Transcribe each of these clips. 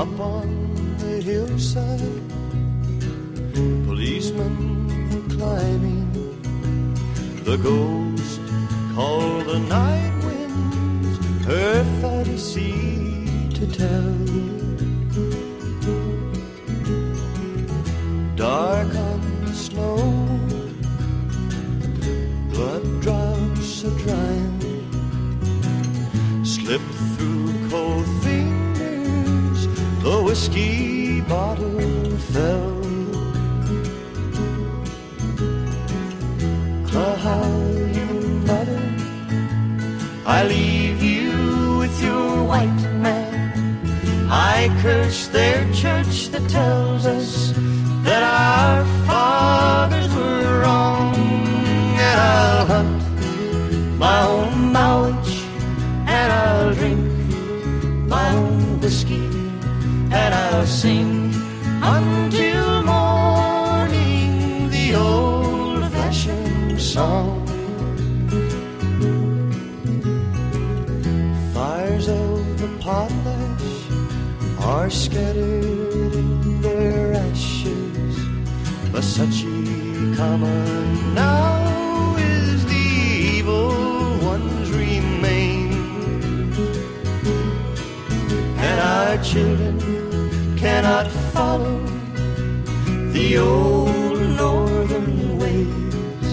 up on the hillside. Policemen were climbing. The ghost called the night winds, her sea to tell. Dark on the snow, blood drops are drying. Slip through cold whiskey bottle fell. How you mother, I leave you with your white man. I curse their church that tells us that I shall sing until morning the old fashioned song. Fires of the potlatch are scattered in their ashes, but such a common now is the evil ones remain, and our children cannot follow the old northern ways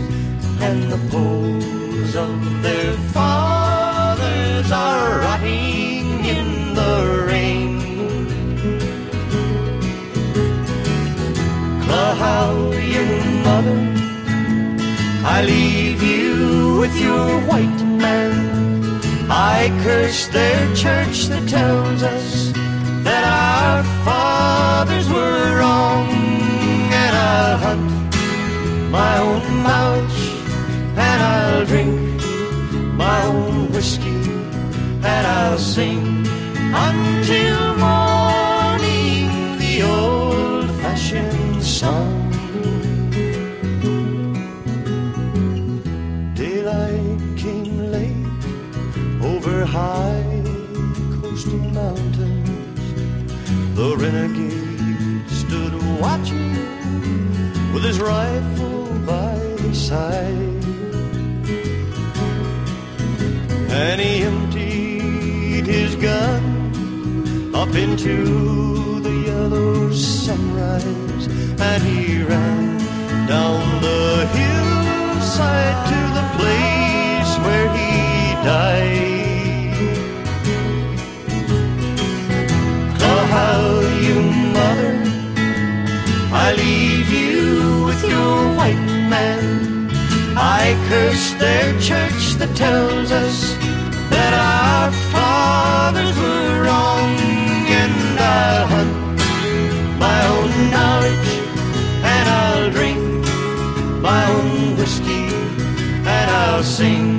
and the poles of their fathers are rotting in the rain. Clahow, mother, I leave you with your white man. I curse their church that tells us that our and I'll drink my own whiskey and I'll sing until morning the old fashioned song. Daylight came late over high coastal mountains. The renegade stood watching with his rifle side. And he emptied his gun up into the yellow sunrise. And he ran down the hillside to the place where he died. Oh, how you mother, I leave you with your white man. I curse their church that tells us that our fathers were wrong, and I'll hunt my own knowledge, and I'll drink my own whiskey, and I'll sing.